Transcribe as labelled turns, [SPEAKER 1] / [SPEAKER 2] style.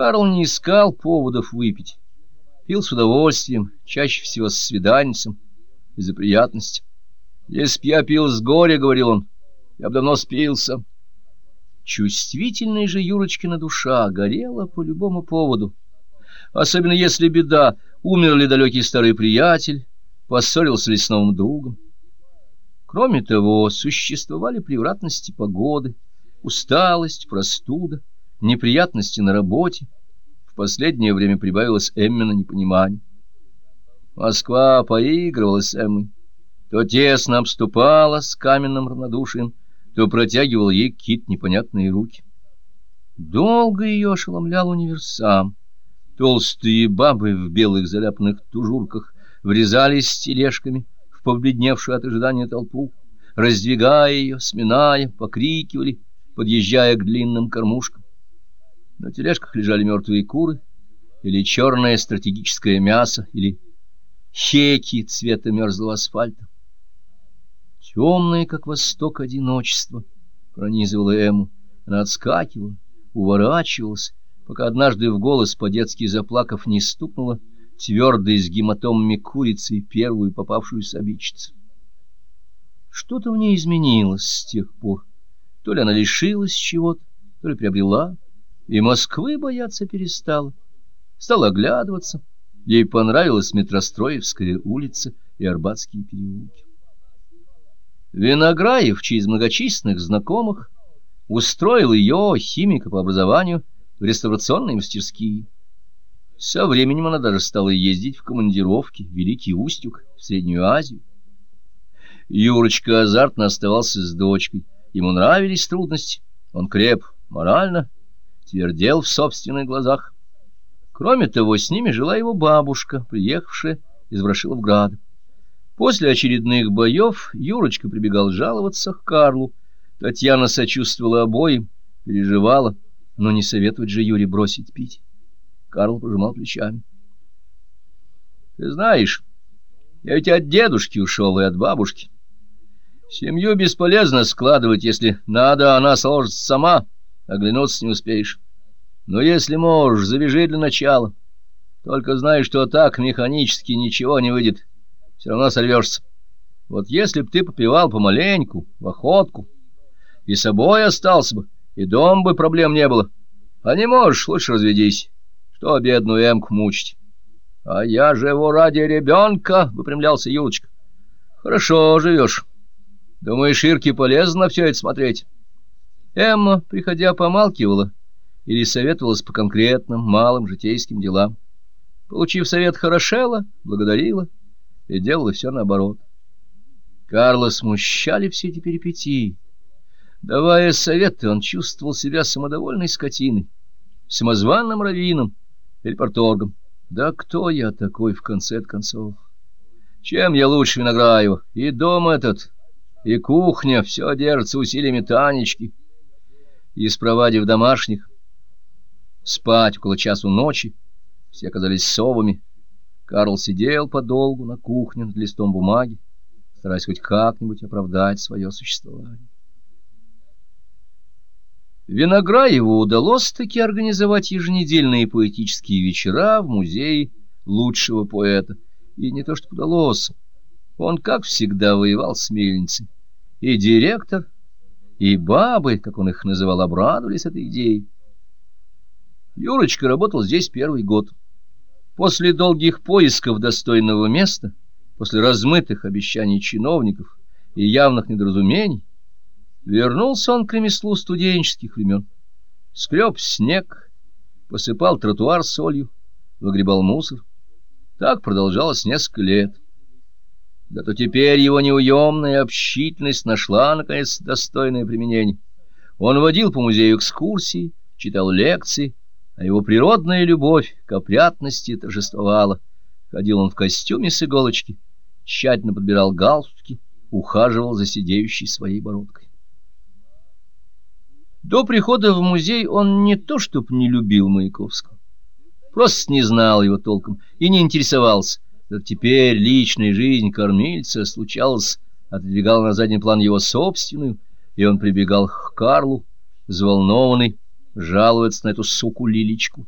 [SPEAKER 1] Карл не искал поводов выпить. Пил с удовольствием, чаще всего с свиданницем, из-за приятности. «Если б я пил с горя, — говорил он, — я бы давно спился». Чувствительная же Юрочкина душа горела по любому поводу. Особенно если беда, умер ли далекий старый приятель, поссорился ли с новым другом. Кроме того, существовали превратности погоды, усталость, простуда, неприятности на работе. В последнее время прибавилось Эммина непонимание. Москва поигрывала с Эммой, то тесно обступала с каменным равнодушием, то протягивал ей какие-то непонятные руки. Долго ее ошеломлял универсам. Толстые бабы в белых заляпанных тужурках врезались тележками в побледневшую от ожидания толпу, раздвигая ее, сминая, покрикивали, подъезжая к длинным кормушкам. На тележках лежали мертвые куры, или черное стратегическое мясо, или хеки цвета мерзлого асфальта. Темное, как восток, одиночество пронизывало Эму. Она отскакивала, уворачивалась, пока однажды в голос по-детски заплакав не стукнула твердой с гематомами курицы первую попавшуюся обидчицу. Что-то в ней изменилось с тех пор. То ли она лишилась чего-то, то ли приобрела, и Москвы бояться перестала. Стала оглядываться. Ей понравилась Метростроевская улица и Арбатские переулки. Винограев, через многочисленных знакомых, устроил ее, химика по образованию, в реставрационные мастерские. Со временем она даже стала ездить в командировки в Великий Устюг, в Среднюю Азию. Юрочка азартно оставался с дочкой. Ему нравились трудности. Он креп морально, твердел в собственных глазах. Кроме того, с ними жила его бабушка, приехавшая из Ворошиловграда. После очередных боев Юрочка прибегал жаловаться к Карлу. Татьяна сочувствовала обоим, переживала, но не советовать же Юре бросить пить. Карл пожимал плечами. — Ты знаешь, я ведь от дедушки ушел и от бабушки. Семью бесполезно складывать, если надо, она сложится сама, оглянуться не успеешь. Но если можешь, завяжи для начала. Только знай, что так механически ничего не выйдет все равно сорвешься. Вот если б ты попивал помаленьку, в охотку, и собой остался бы, и дом бы проблем не было. А не можешь, лучше разведись. Что бедную Эмку мучить? — А я живу ради ребенка, — выпрямлялся Юлочка. — Хорошо живешь. Думаешь, Ирке полезно все это смотреть? Эмма, приходя, помалкивала или советовалась по конкретным, малым житейским делам. Получив совет, хорошела, благодарила — и делала все наоборот. Карла смущали все эти перипетии. Давая советы, он чувствовал себя самодовольной скотиной, самозванным раввином или порторгом. Да кто я такой в конце концов? Чем я лучше Винограева? И дом этот, и кухня, все держится усилиями Танечки. И, спровадив домашних, спать около часу ночи, все оказались совами, Карл сидел подолгу на кухне над листом бумаги, стараясь хоть как-нибудь оправдать свое существование. Винограеву удалось-таки организовать еженедельные поэтические вечера в музее лучшего поэта. И не то что удалось, он, как всегда, воевал с мельницей. И директор, и бабы, как он их называл, обрадовались этой идеей. Юрочка работал здесь первый год. После долгих поисков достойного места, после размытых обещаний чиновников и явных недоразумений, вернулся он к ремеслу студенческих времен. Скреб снег, посыпал тротуар солью, выгребал мусор. Так продолжалось несколько лет. Зато теперь его неуемная общительность нашла, наконец, достойное применение. Он водил по музею экскурсии, читал лекции, а его природная любовь к опрятности торжествовала. Ходил он в костюме с иголочки, тщательно подбирал галстуки, ухаживал за сидеющей своей бородкой. До прихода в музей он не то чтоб не любил Маяковского, просто не знал его толком и не интересовался. Но теперь личная жизнь кормильца случалась, отодвигала на задний план его собственную, и он прибегал к Карлу, взволнованный, жалуется на эту суку Лилечку.